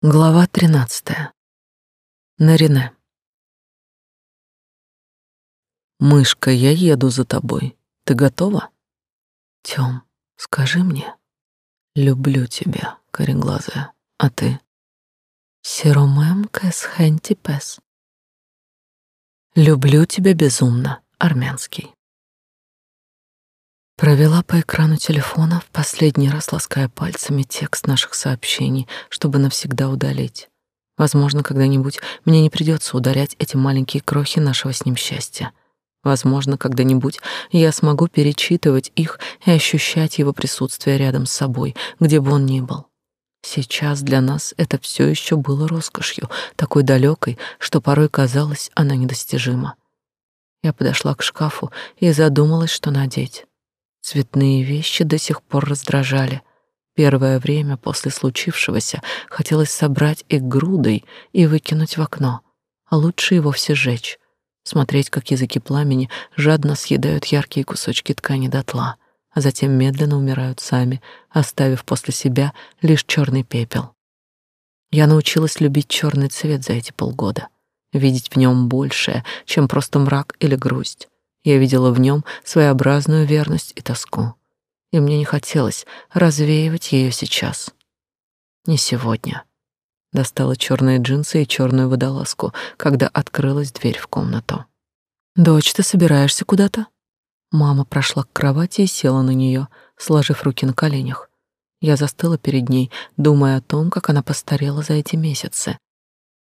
Глава тринадцатая. Нарине. Мышка, я еду за тобой. Ты готова? Тём, скажи мне. Люблю тебя, кореглазая. А ты? Сиромем кэс хэнти. Люблю тебя безумно, армянский. Провела по экрану телефона, в последний раз лаская пальцами текст наших сообщений, чтобы навсегда удалить. Возможно, когда-нибудь мне не придется ударять эти маленькие крохи нашего с ним счастья. Возможно, когда-нибудь я смогу перечитывать их и ощущать его присутствие рядом с собой, где бы он ни был. Сейчас для нас это все еще было роскошью, такой далекой, что порой казалось, она недостижима. Я подошла к шкафу и задумалась, что надеть. Цветные вещи до сих пор раздражали. Первое время после случившегося хотелось собрать их грудой и выкинуть в окно, а лучше и вовсе сжечь. Смотреть, как языки пламени жадно съедают яркие кусочки ткани дотла, а затем медленно умирают сами, оставив после себя лишь черный пепел. Я научилась любить черный цвет за эти полгода, видеть в нем большее, чем просто мрак или грусть я видела в нем своеобразную верность и тоску, и мне не хотелось развеивать ее сейчас. Не сегодня. Достала черные джинсы и черную водолазку, когда открылась дверь в комнату. «Дочь, ты собираешься куда-то?» Мама прошла к кровати и села на нее, сложив руки на коленях. Я застыла перед ней, думая о том, как она постарела за эти месяцы,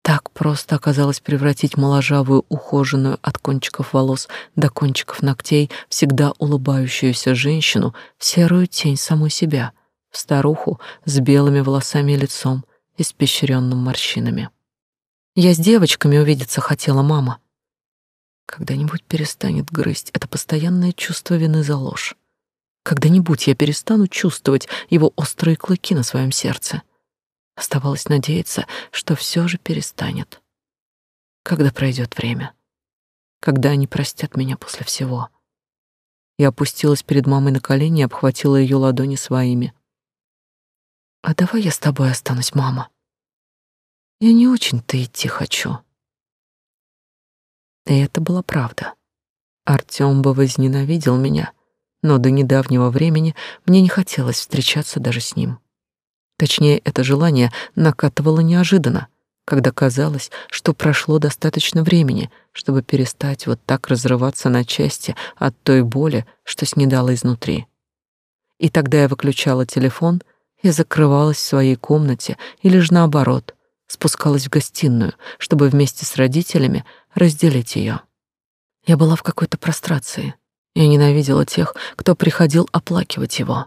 так просто оказалось превратить моложавую, ухоженную от кончиков волос до кончиков ногтей, всегда улыбающуюся женщину в серую тень самой себя, в старуху с белыми волосами и лицом, испещренным морщинами. Я с девочками увидеться хотела, мама. Когда-нибудь перестанет грызть это постоянное чувство вины за ложь. Когда-нибудь я перестану чувствовать его острые клыки на своем сердце. Оставалось надеяться, что все же перестанет. Когда пройдет время. Когда они простят меня после всего. Я опустилась перед мамой на колени и обхватила ее ладони своими. «А давай я с тобой останусь, мама. Я не очень-то идти хочу». И это была правда. Артём бы возненавидел меня, но до недавнего времени мне не хотелось встречаться даже с ним. Точнее, это желание накатывало неожиданно, когда казалось, что прошло достаточно времени, чтобы перестать вот так разрываться на части от той боли, что снедало изнутри. И тогда я выключала телефон и закрывалась в своей комнате или же наоборот, спускалась в гостиную, чтобы вместе с родителями разделить ее. Я была в какой-то прострации. Я ненавидела тех, кто приходил оплакивать его.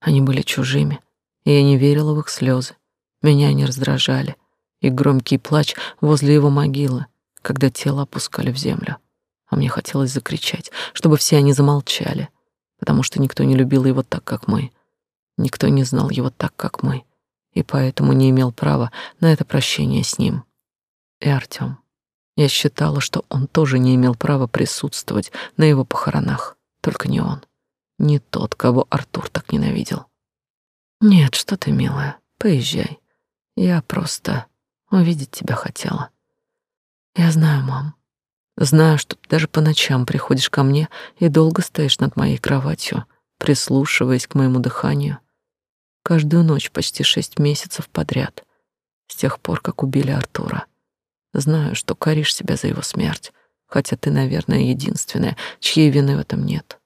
Они были чужими, я не верила в их слезы. Меня они раздражали, и громкий плач возле его могилы, когда тело опускали в землю. А мне хотелось закричать, чтобы все они замолчали, потому что никто не любил его так, как мы. Никто не знал его так, как мы, и поэтому не имел права на это прощение с ним. И Артём. Я считала, что он тоже не имел права присутствовать на его похоронах, только не он, не тот, кого Артур так ненавидел. Нет, что ты, милая, поезжай. Я просто увидеть тебя хотела. Я знаю, мам. Знаю, что ты даже по ночам приходишь ко мне и долго стоишь над моей кроватью, прислушиваясь к моему дыханию. Каждую ночь почти шесть месяцев подряд, с тех пор, как убили Артура. Знаю, что коришь себя за его смерть, хотя ты, наверное, единственная, чьей вины в этом нет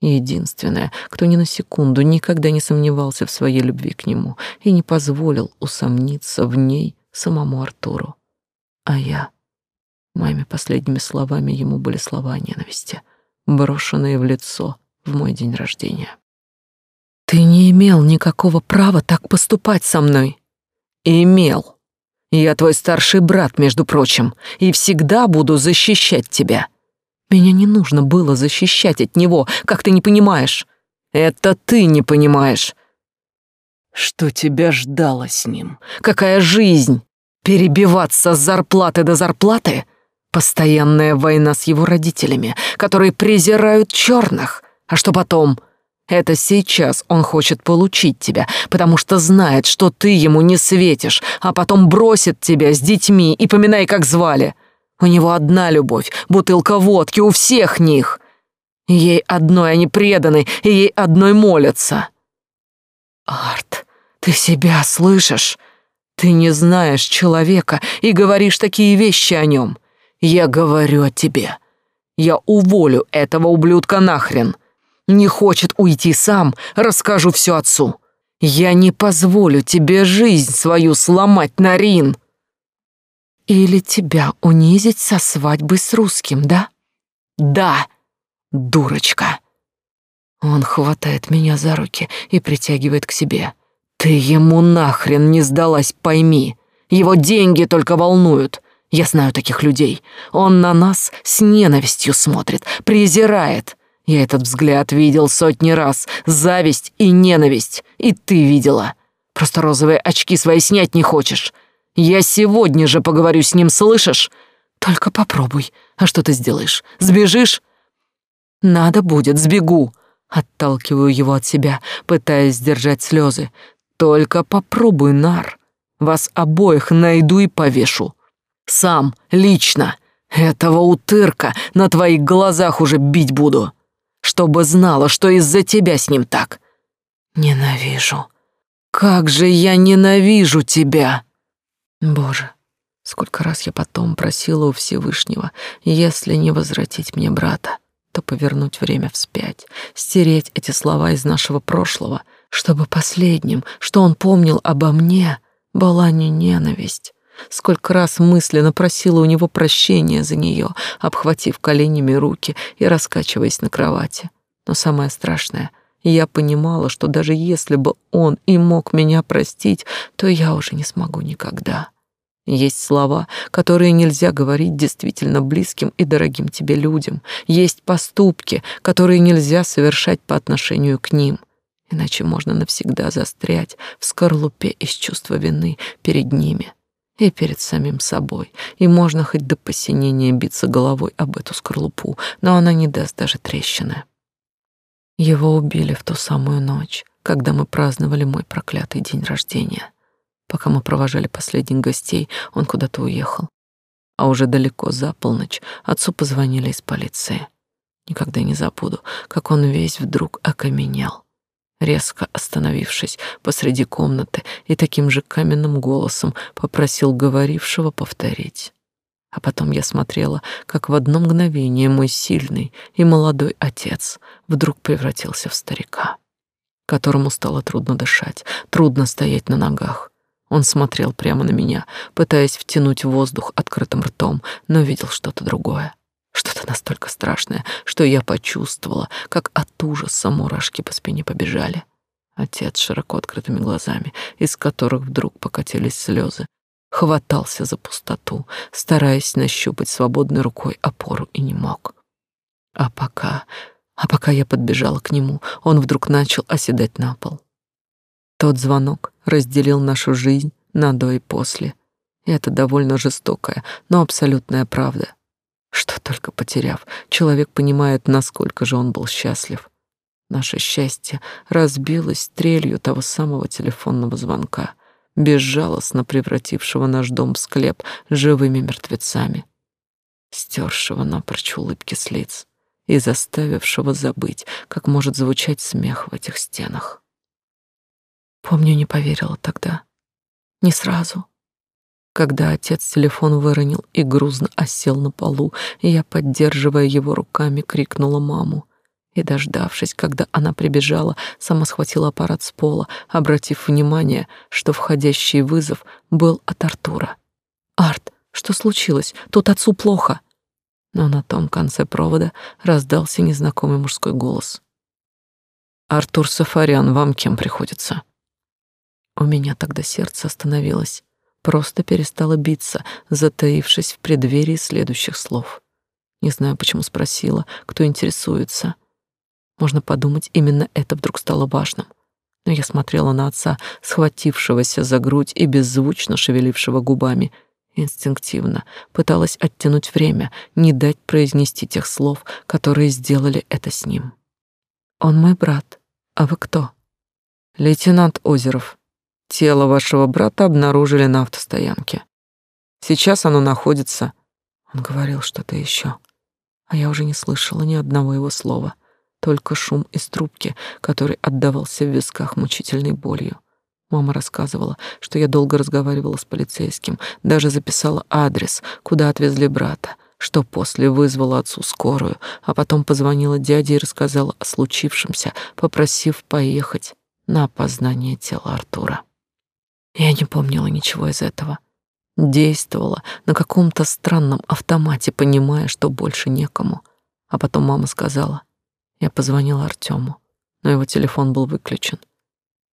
единственная, кто ни на секунду никогда не сомневался в своей любви к нему и не позволил усомниться в ней самому Артуру. А я... Моими последними словами ему были слова ненависти, брошенные в лицо в мой день рождения. «Ты не имел никакого права так поступать со мной!» «Имел!» Я твой старший брат, между прочим, и всегда буду защищать тебя. Меня не нужно было защищать от него, как ты не понимаешь. Это ты не понимаешь. Что тебя ждало с ним? Какая жизнь? Перебиваться с зарплаты до зарплаты? Постоянная война с его родителями, которые презирают черных. А что потом? Это сейчас он хочет получить тебя, потому что знает, что ты ему не светишь, а потом бросит тебя с детьми и поминай, как звали. У него одна любовь — бутылка водки у всех них. Ей одной они преданы, и ей одной молятся. Арт, ты себя слышишь? Ты не знаешь человека и говоришь такие вещи о нем. Я говорю о тебе. Я уволю этого ублюдка нахрен. Не хочет уйти сам, расскажу все отцу. Я не позволю тебе жизнь свою сломать, Нарин. Или тебя унизить со свадьбы с русским, да? Да, дурочка. Он хватает меня за руки и притягивает к себе. Ты ему нахрен не сдалась, пойми. Его деньги только волнуют. Я знаю таких людей. Он на нас с ненавистью смотрит, презирает. Я этот взгляд видел сотни раз. Зависть и ненависть. И ты видела. Просто розовые очки свои снять не хочешь. Я сегодня же поговорю с ним, слышишь? Только попробуй. А что ты сделаешь? Сбежишь? Надо будет, сбегу. Отталкиваю его от себя, пытаясь сдержать слезы. Только попробуй, Нар. Вас обоих найду и повешу. Сам, лично. Этого утырка на твоих глазах уже бить буду чтобы знала, что из-за тебя с ним так. Ненавижу. Как же я ненавижу тебя. Боже, сколько раз я потом просила у Всевышнего, если не возвратить мне брата, то повернуть время вспять, стереть эти слова из нашего прошлого, чтобы последним, что он помнил обо мне, была не ненависть, Сколько раз мысленно просила у него прощения за нее, обхватив коленями руки и раскачиваясь на кровати. Но самое страшное, я понимала, что даже если бы он и мог меня простить, то я уже не смогу никогда. Есть слова, которые нельзя говорить действительно близким и дорогим тебе людям. Есть поступки, которые нельзя совершать по отношению к ним. Иначе можно навсегда застрять в скорлупе из чувства вины перед ними и перед самим собой, и можно хоть до посинения биться головой об эту скорлупу, но она не даст даже трещины. Его убили в ту самую ночь, когда мы праздновали мой проклятый день рождения. Пока мы провожали последних гостей, он куда-то уехал. А уже далеко за полночь отцу позвонили из полиции. Никогда не забуду, как он весь вдруг окаменел резко остановившись посреди комнаты и таким же каменным голосом попросил говорившего повторить. А потом я смотрела, как в одно мгновение мой сильный и молодой отец вдруг превратился в старика, которому стало трудно дышать, трудно стоять на ногах. Он смотрел прямо на меня, пытаясь втянуть воздух открытым ртом, но видел что-то другое. Что-то настолько страшное, что я почувствовала, как от ужаса мурашки по спине побежали. Отец широко открытыми глазами, из которых вдруг покатились слезы, хватался за пустоту, стараясь нащупать свободной рукой опору и не мог. А пока, а пока я подбежала к нему, он вдруг начал оседать на пол. Тот звонок разделил нашу жизнь на до и после. И это довольно жестокая, но абсолютная правда — что только потеряв, человек понимает, насколько же он был счастлив. Наше счастье разбилось стрелью того самого телефонного звонка, безжалостно превратившего наш дом в склеп живыми мертвецами, стершего напрочь улыбки с лиц и заставившего забыть, как может звучать смех в этих стенах. Помню, не поверила тогда. Не сразу. Когда отец телефон выронил и грузно осел на полу, я, поддерживая его руками, крикнула маму. И, дождавшись, когда она прибежала, сама схватила аппарат с пола, обратив внимание, что входящий вызов был от Артура. «Арт, что случилось? Тут отцу плохо!» Но на том конце провода раздался незнакомый мужской голос. «Артур Сафарян, вам кем приходится?» У меня тогда сердце остановилось просто перестала биться, затаившись в преддверии следующих слов. Не знаю, почему спросила, кто интересуется. Можно подумать, именно это вдруг стало важным. Но я смотрела на отца, схватившегося за грудь и беззвучно шевелившего губами, инстинктивно пыталась оттянуть время, не дать произнести тех слов, которые сделали это с ним. Он мой брат, А вы кто? Лейтенант Озеров. Тело вашего брата обнаружили на автостоянке. Сейчас оно находится... Он говорил что-то еще, а я уже не слышала ни одного его слова, только шум из трубки, который отдавался в висках мучительной болью. Мама рассказывала, что я долго разговаривала с полицейским, даже записала адрес, куда отвезли брата, что после вызвала отцу скорую, а потом позвонила дяде и рассказала о случившемся, попросив поехать на опознание тела Артура. Я не помнила ничего из этого. Действовала на каком-то странном автомате, понимая, что больше некому. А потом мама сказала, я позвонила Артему, но его телефон был выключен.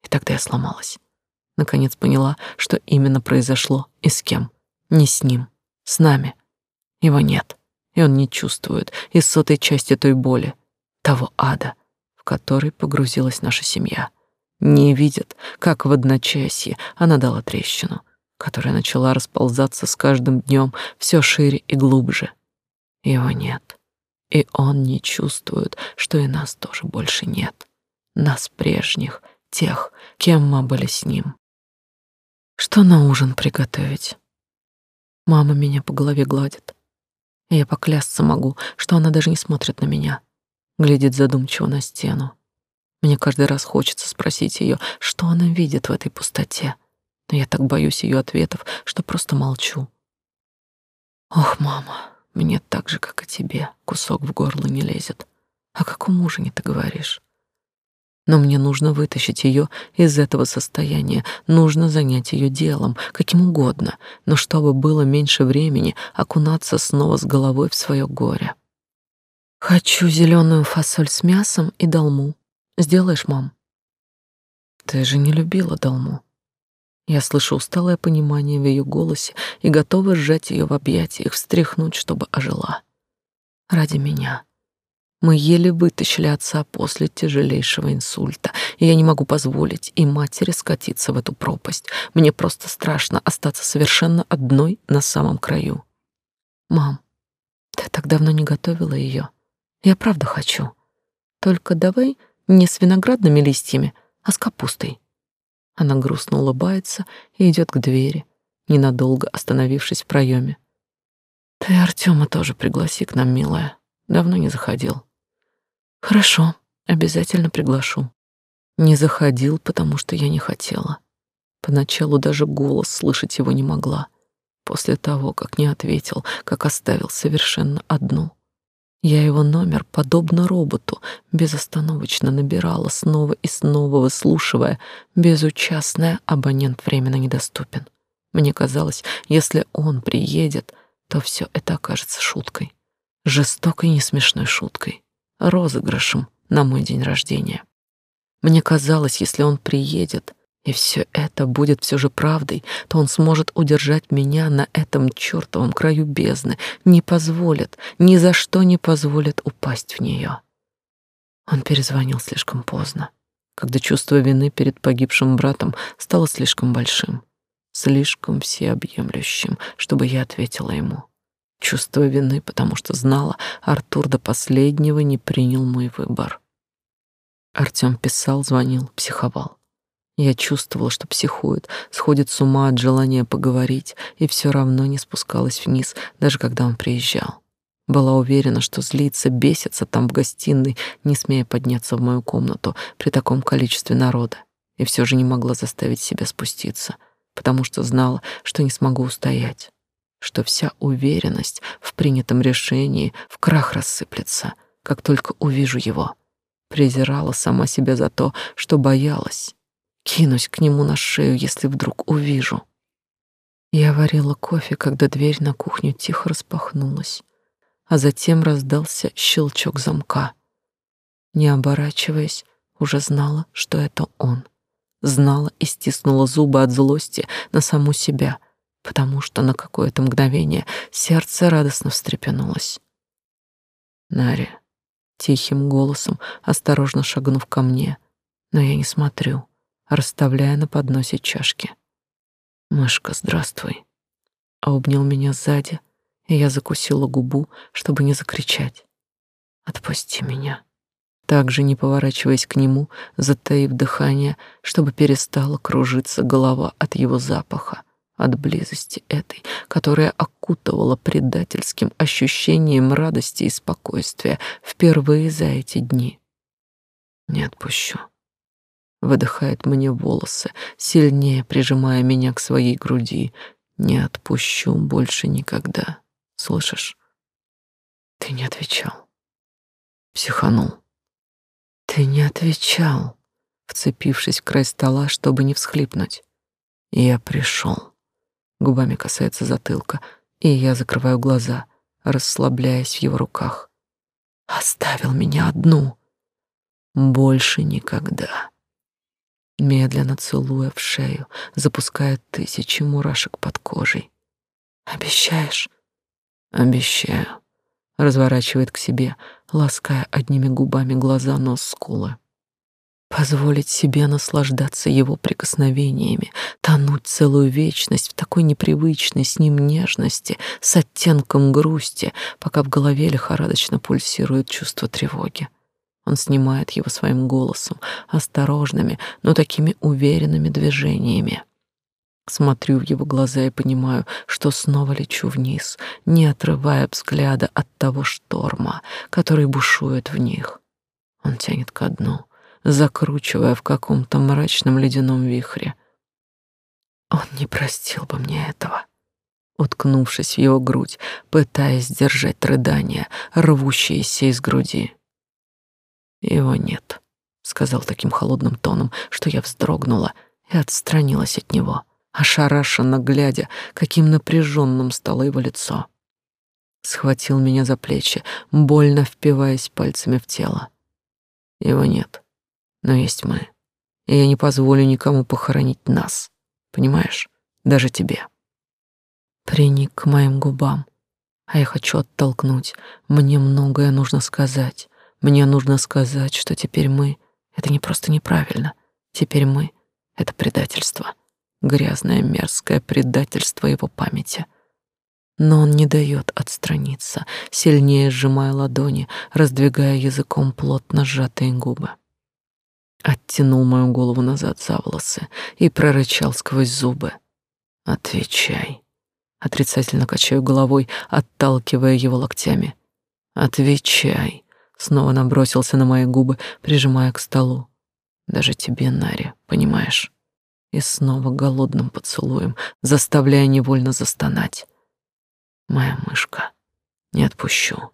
И тогда я сломалась. Наконец поняла, что именно произошло и с кем. Не с ним, с нами. Его нет, и он не чувствует и сотой части той боли, того ада, в который погрузилась наша семья. Не видит, как в одночасье она дала трещину, которая начала расползаться с каждым днем все шире и глубже. Его нет, и он не чувствует, что и нас тоже больше нет. Нас прежних, тех, кем мы были с ним. Что на ужин приготовить? Мама меня по голове гладит. Я поклясться могу, что она даже не смотрит на меня. Глядит задумчиво на стену. Мне каждый раз хочется спросить ее, что она видит в этой пустоте. Но я так боюсь ее ответов, что просто молчу. Ох, мама, мне так же, как и тебе, кусок в горло не лезет. О каком ужине ты говоришь? Но мне нужно вытащить ее из этого состояния, нужно занять ее делом, каким угодно, но чтобы было меньше времени окунаться снова с головой в свое горе. Хочу зеленую фасоль с мясом и долму. Сделаешь, мам? Ты же не любила долму. Я слышу усталое понимание в ее голосе и готова сжать ее в объятиях, встряхнуть, чтобы ожила. Ради меня. Мы еле вытащили отца после тяжелейшего инсульта, и я не могу позволить и матери скатиться в эту пропасть. Мне просто страшно остаться совершенно одной на самом краю. Мам, ты так давно не готовила ее. Я правда хочу. Только давай не с виноградными листьями, а с капустой. Она грустно улыбается и идет к двери, ненадолго остановившись в проеме. Ты Артема тоже пригласи к нам, милая. Давно не заходил. Хорошо, обязательно приглашу. Не заходил, потому что я не хотела. Поначалу даже голос слышать его не могла. После того, как не ответил, как оставил совершенно одну. Я его номер, подобно роботу, безостановочно набирала, снова и снова выслушивая, безучастная, абонент временно недоступен. Мне казалось, если он приедет, то все это окажется шуткой. Жестокой, несмешной шуткой розыгрышем на мой день рождения. Мне казалось, если он приедет, и все это будет все же правдой, то он сможет удержать меня на этом чертовом краю бездны, не позволит, ни за что не позволит упасть в нее. Он перезвонил слишком поздно, когда чувство вины перед погибшим братом стало слишком большим, слишком всеобъемлющим, чтобы я ответила ему. Чувство вины, потому что знала, Артур до последнего не принял мой выбор. Артём писал, звонил, психовал. Я чувствовала, что психует, сходит с ума от желания поговорить, и все равно не спускалась вниз, даже когда он приезжал. Была уверена, что злится, бесится там в гостиной, не смея подняться в мою комнату при таком количестве народа, и все же не могла заставить себя спуститься, потому что знала, что не смогу устоять что вся уверенность в принятом решении в крах рассыплется, как только увижу его. Презирала сама себя за то, что боялась. Кинусь к нему на шею, если вдруг увижу. Я варила кофе, когда дверь на кухню тихо распахнулась, а затем раздался щелчок замка. Не оборачиваясь, уже знала, что это он. Знала и стиснула зубы от злости на саму себя — потому что на какое-то мгновение сердце радостно встрепенулось. Нари, тихим голосом, осторожно шагнув ко мне, но я не смотрю, расставляя на подносе чашки. «Мышка, здравствуй!» А обнял меня сзади, и я закусила губу, чтобы не закричать. «Отпусти меня!» также не поворачиваясь к нему, затаив дыхание, чтобы перестала кружиться голова от его запаха, от близости этой, которая окутывала предательским ощущением радости и спокойствия впервые за эти дни. Не отпущу. Выдыхает мне волосы, сильнее прижимая меня к своей груди. Не отпущу больше никогда. Слышишь? Ты не отвечал. Психанул. Ты не отвечал, вцепившись в край стола, чтобы не всхлипнуть. Я пришел. Губами касается затылка, и я закрываю глаза, расслабляясь в его руках. Оставил меня одну. Больше никогда. Медленно целуя в шею, запуская тысячи мурашек под кожей. Обещаешь? Обещаю разворачивает к себе, лаская одними губами глаза, нос, скулы. Позволить себе наслаждаться его прикосновениями, тонуть целую вечность в такой непривычной с ним нежности, с оттенком грусти, пока в голове лихорадочно пульсирует чувство тревоги. Он снимает его своим голосом, осторожными, но такими уверенными движениями. Смотрю в его глаза и понимаю, что снова лечу вниз, не отрывая взгляда от того шторма, который бушует в них. Он тянет ко дну, закручивая в каком-то мрачном ледяном вихре. Он не простил бы мне этого. Уткнувшись в его грудь, пытаясь сдержать рыдания, рвущиеся из груди. Его нет, сказал таким холодным тоном, что я вздрогнула и отстранилась от него ошарашенно глядя, каким напряженным стало его лицо. Схватил меня за плечи, больно впиваясь пальцами в тело. Его нет, но есть мы. И я не позволю никому похоронить нас. Понимаешь? Даже тебе. Приник к моим губам, а я хочу оттолкнуть. Мне многое нужно сказать. Мне нужно сказать, что теперь мы — это не просто неправильно. Теперь мы — это предательство грязное мерзкое предательство его памяти. Но он не дает отстраниться, сильнее сжимая ладони, раздвигая языком плотно сжатые губы. Оттянул мою голову назад за волосы и прорычал сквозь зубы. «Отвечай». Отрицательно качаю головой, отталкивая его локтями. «Отвечай». Снова набросился на мои губы, прижимая к столу. «Даже тебе, Нари, понимаешь?» и снова голодным поцелуем, заставляя невольно застонать. Моя мышка, не отпущу.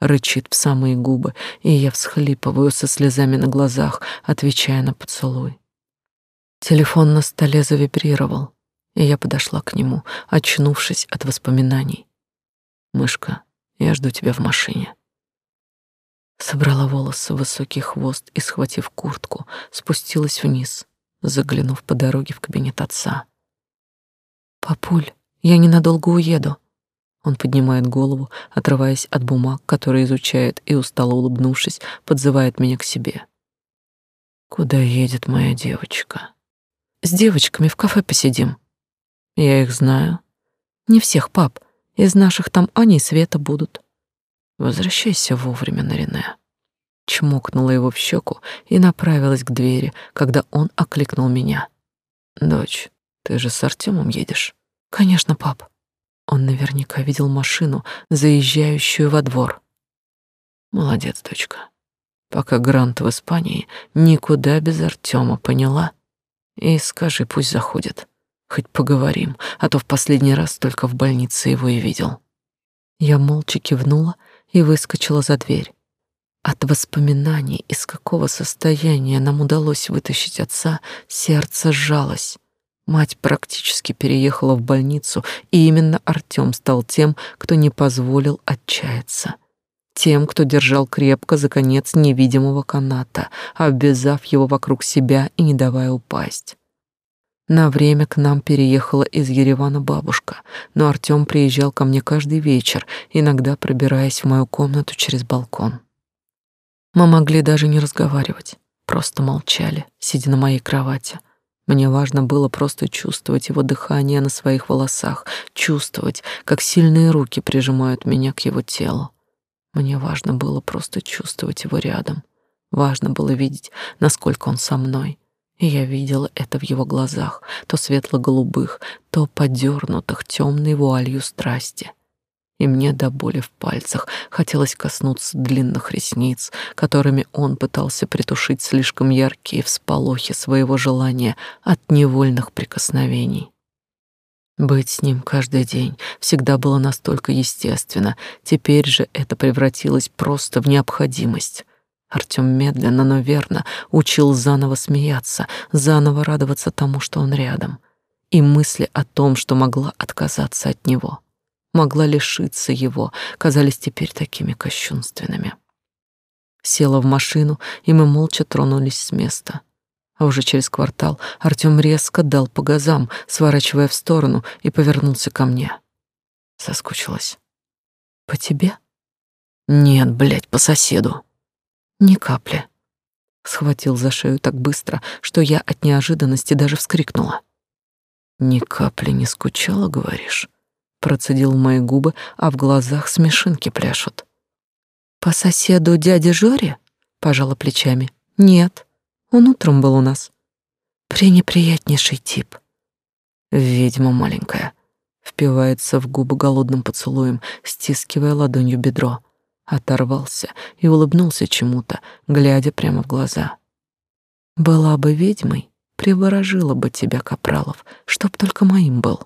Рычит в самые губы, и я всхлипываю со слезами на глазах, отвечая на поцелуй. Телефон на столе завибрировал, и я подошла к нему, очнувшись от воспоминаний. «Мышка, я жду тебя в машине». Собрала волосы в высокий хвост и, схватив куртку, спустилась вниз — заглянув по дороге в кабинет отца. «Папуль, я ненадолго уеду». Он поднимает голову, отрываясь от бумаг, которые изучает, и, устало улыбнувшись, подзывает меня к себе. «Куда едет моя девочка?» «С девочками в кафе посидим». «Я их знаю». «Не всех, пап. Из наших там Аня и Света будут». «Возвращайся вовремя, Нарине» чмокнула его в щеку и направилась к двери, когда он окликнул меня. «Дочь, ты же с Артемом едешь?» «Конечно, пап». Он наверняка видел машину, заезжающую во двор. «Молодец, дочка. Пока Грант в Испании, никуда без Артема, поняла? И скажи, пусть заходит. Хоть поговорим, а то в последний раз только в больнице его и видел». Я молча кивнула и выскочила за дверь. От воспоминаний, из какого состояния нам удалось вытащить отца, сердце сжалось. Мать практически переехала в больницу, и именно Артём стал тем, кто не позволил отчаяться. Тем, кто держал крепко за конец невидимого каната, обвязав его вокруг себя и не давая упасть. На время к нам переехала из Еревана бабушка, но Артём приезжал ко мне каждый вечер, иногда пробираясь в мою комнату через балкон. Мы могли даже не разговаривать, просто молчали, сидя на моей кровати. Мне важно было просто чувствовать его дыхание на своих волосах, чувствовать, как сильные руки прижимают меня к его телу. Мне важно было просто чувствовать его рядом. Важно было видеть, насколько он со мной. И я видела это в его глазах, то светло-голубых, то подернутых темной вуалью страсти. И мне до боли в пальцах хотелось коснуться длинных ресниц, которыми он пытался притушить слишком яркие всполохи своего желания от невольных прикосновений. Быть с ним каждый день всегда было настолько естественно, теперь же это превратилось просто в необходимость. Артём медленно, но верно учил заново смеяться, заново радоваться тому, что он рядом. И мысли о том, что могла отказаться от него, могла лишиться его, казались теперь такими кощунственными. Села в машину, и мы молча тронулись с места. А уже через квартал Артём резко дал по газам, сворачивая в сторону, и повернулся ко мне. Соскучилась. «По тебе?» «Нет, блядь, по соседу». Ни капли. Схватил за шею так быстро, что я от неожиданности даже вскрикнула. Ни капли не скучала, говоришь? Процедил мои губы, а в глазах смешинки пляшут. По соседу дяде Жоре? Пожала плечами. Нет, он утром был у нас. Пренеприятнейший тип. Ведьма маленькая. Впивается в губы голодным поцелуем, стискивая ладонью бедро оторвался и улыбнулся чему-то, глядя прямо в глаза. Была бы ведьмой, приворожила бы тебя, Капралов, чтоб только моим был.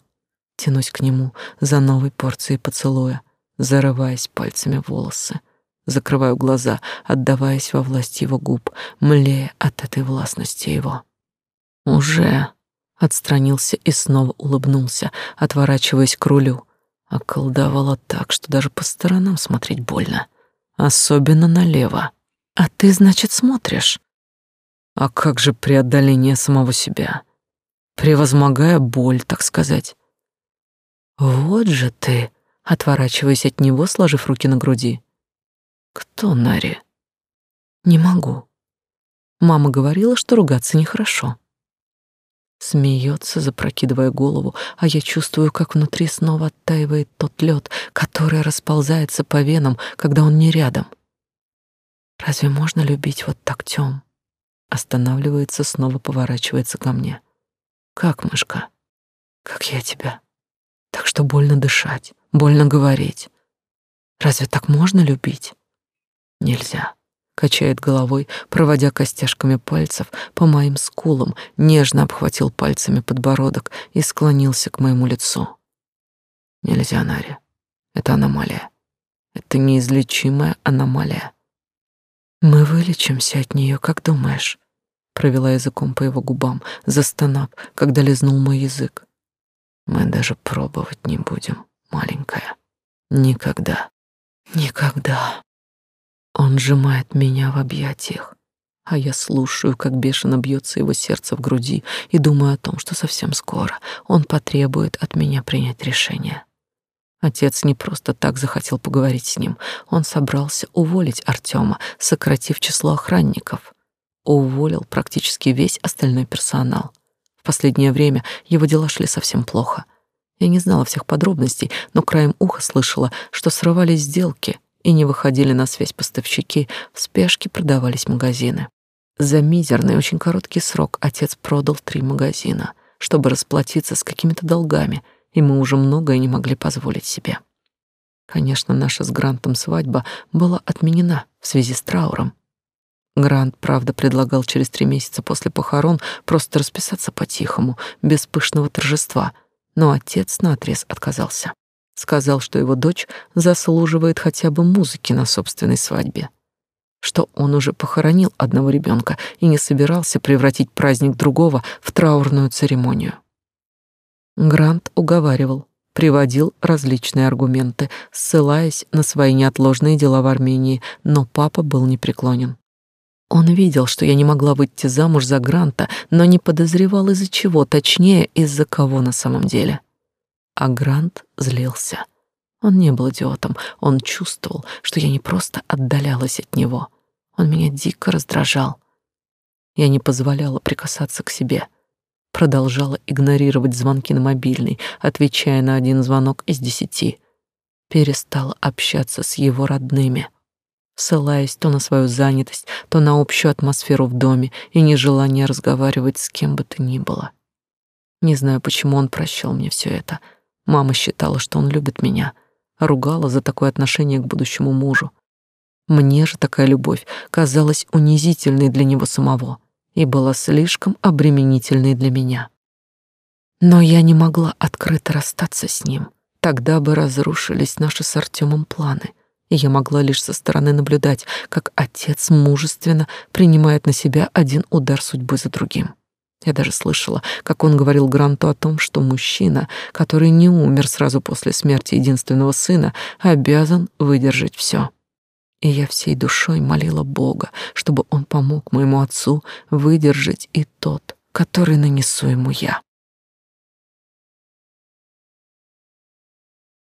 Тянусь к нему за новой порцией поцелуя, зарываясь пальцами в волосы. Закрываю глаза, отдаваясь во власть его губ, млея от этой властности его. Уже отстранился и снова улыбнулся, отворачиваясь к рулю. Околдовала так, что даже по сторонам смотреть больно особенно налево. А ты, значит, смотришь? А как же преодоление самого себя? Превозмогая боль, так сказать. Вот же ты, отворачиваясь от него, сложив руки на груди. Кто Нари? Не могу. Мама говорила, что ругаться нехорошо. Смеется, запрокидывая голову, а я чувствую, как внутри снова оттаивает тот лед, который расползается по венам, когда он не рядом. Разве можно любить вот так тем? Останавливается, снова поворачивается ко мне. Как, мышка? Как я тебя? Так что больно дышать, больно говорить. Разве так можно любить? Нельзя качает головой, проводя костяшками пальцев по моим скулам, нежно обхватил пальцами подбородок и склонился к моему лицу. Нельзя, Нари. Это аномалия. Это неизлечимая аномалия. Мы вылечимся от нее, как думаешь? Провела языком по его губам, застонав, когда лизнул мой язык. Мы даже пробовать не будем, маленькая. Никогда. Никогда. Он сжимает меня в объятиях, а я слушаю, как бешено бьется его сердце в груди и думаю о том, что совсем скоро он потребует от меня принять решение. Отец не просто так захотел поговорить с ним. Он собрался уволить Артема, сократив число охранников. Уволил практически весь остальной персонал. В последнее время его дела шли совсем плохо. Я не знала всех подробностей, но краем уха слышала, что срывались сделки — и не выходили на связь поставщики, в спешке продавались магазины. За мизерный, очень короткий срок отец продал три магазина, чтобы расплатиться с какими-то долгами, и мы уже многое не могли позволить себе. Конечно, наша с Грантом свадьба была отменена в связи с трауром. Грант, правда, предлагал через три месяца после похорон просто расписаться по-тихому, без пышного торжества, но отец наотрез отказался. Сказал, что его дочь заслуживает хотя бы музыки на собственной свадьбе. Что он уже похоронил одного ребенка и не собирался превратить праздник другого в траурную церемонию. Грант уговаривал, приводил различные аргументы, ссылаясь на свои неотложные дела в Армении, но папа был непреклонен. Он видел, что я не могла выйти замуж за Гранта, но не подозревал из-за чего, точнее, из-за кого на самом деле. А Грант злился. Он не был идиотом, он чувствовал, что я не просто отдалялась от него. Он меня дико раздражал. Я не позволяла прикасаться к себе. Продолжала игнорировать звонки на мобильный, отвечая на один звонок из десяти. Перестала общаться с его родными. ссылаясь то на свою занятость, то на общую атмосферу в доме и нежелание разговаривать с кем бы то ни было. Не знаю, почему он прощал мне все это. Мама считала, что он любит меня, ругала за такое отношение к будущему мужу. Мне же такая любовь казалась унизительной для него самого и была слишком обременительной для меня. Но я не могла открыто расстаться с ним. Тогда бы разрушились наши с Артемом планы, и я могла лишь со стороны наблюдать, как отец мужественно принимает на себя один удар судьбы за другим. Я даже слышала, как он говорил Гранту о том, что мужчина, который не умер сразу после смерти единственного сына, обязан выдержать все. И я всей душой молила Бога, чтобы он помог моему отцу выдержать и тот, который нанесу ему я.